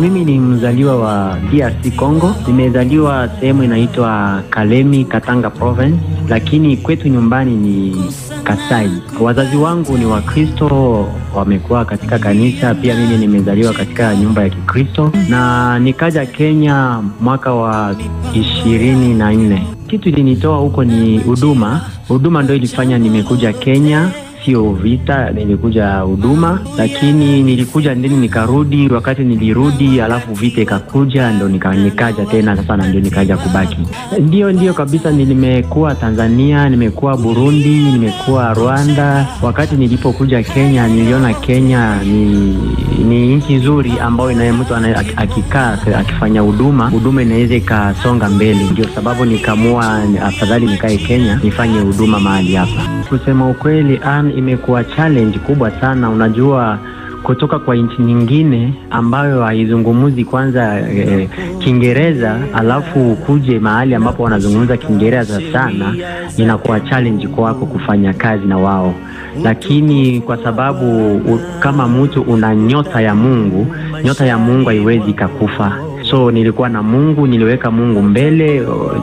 Mimi ni mzaliwa wa DRC Congo, nimezaliwa sehemu inaitwa Kalemi, Katanga province, lakini kwetu nyumbani ni Kasai. Wazazi wangu ni Wakristo, wamekuwa katika kanisa. Pia mimi nimezaliwa katika nyumba ya Kikristo na nikaja Kenya mwaka wa ishirini na nne. Kitu ilinitoa huko ni huduma. Huduma ndio ilifanya nimekuja Kenya, sio vita. Nilikuja huduma, lakini nilikuja ndeni nikarudi. Wakati nilirudi, alafu vita ikakuja, ndo nika, nikaja tena sasa, na ndio nikaja kubaki. Ndio, ndio kabisa. Nimekuwa Tanzania, nimekuwa Burundi, nimekuwa Rwanda. Wakati nilipokuja Kenya, niliona Kenya ni ni nchi nzuri ambayo inaye mtu akikaa akifanya huduma, huduma inaweza ikasonga mbele. Ndio sababu nikamua afadhali nikae Kenya nifanye huduma mahali hapa. Kusema ukweli, imekuwa challenge kubwa sana. Unajua, kutoka kwa nchi nyingine ambayo haizungumuzi kwanza eh, Kiingereza alafu kuje mahali ambapo wanazungumza Kiingereza sana, inakuwa challenge kwako kufanya kazi na wao, lakini kwa sababu u, kama mtu una nyota ya Mungu, nyota ya Mungu haiwezi ikakufa. So nilikuwa na Mungu, niliweka Mungu mbele.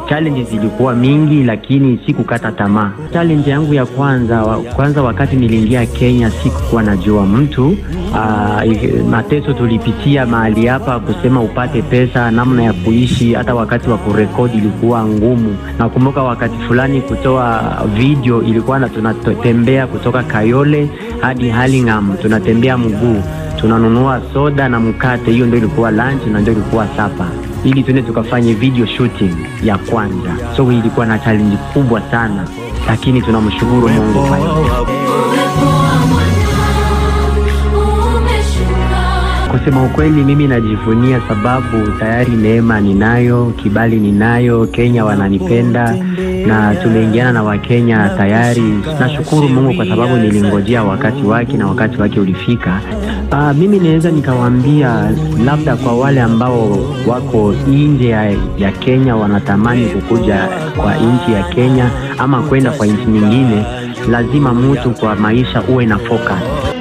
Challenge zilikuwa mingi, lakini sikukata tamaa. Challenge yangu ya kwanza wa, kwanza wakati niliingia Kenya sikukuwa najua mtu Uh, mateso tulipitia mahali hapa, kusema upate pesa, namna ya kuishi, hata wakati wa kurekodi ilikuwa ngumu. Nakumbuka wakati fulani kutoa video ilikuwa na tunatembea kutoka Kayole hadi Halingam, tunatembea mguu tunanunua soda na mkate. Hiyo ndio ilikuwa lunch na ndio ilikuwa sapa, ili tuende tukafanye video shooting ya kwanza. So ilikuwa na challenge kubwa sana, lakini tunamshukuru Mungu kwa hiyo. Kusema ukweli, mimi najivunia sababu tayari neema ninayo, kibali ninayo, Kenya wananipenda na tumeingiana na Wakenya tayari. Nashukuru Mungu kwa sababu nilingojea wakati wake na wakati wake ulifika. Aa, mimi naweza nikawaambia labda kwa wale ambao wako nje ya Kenya wanatamani kukuja kwa nchi ya Kenya ama kwenda kwa nchi nyingine, lazima mtu kwa maisha uwe na focus.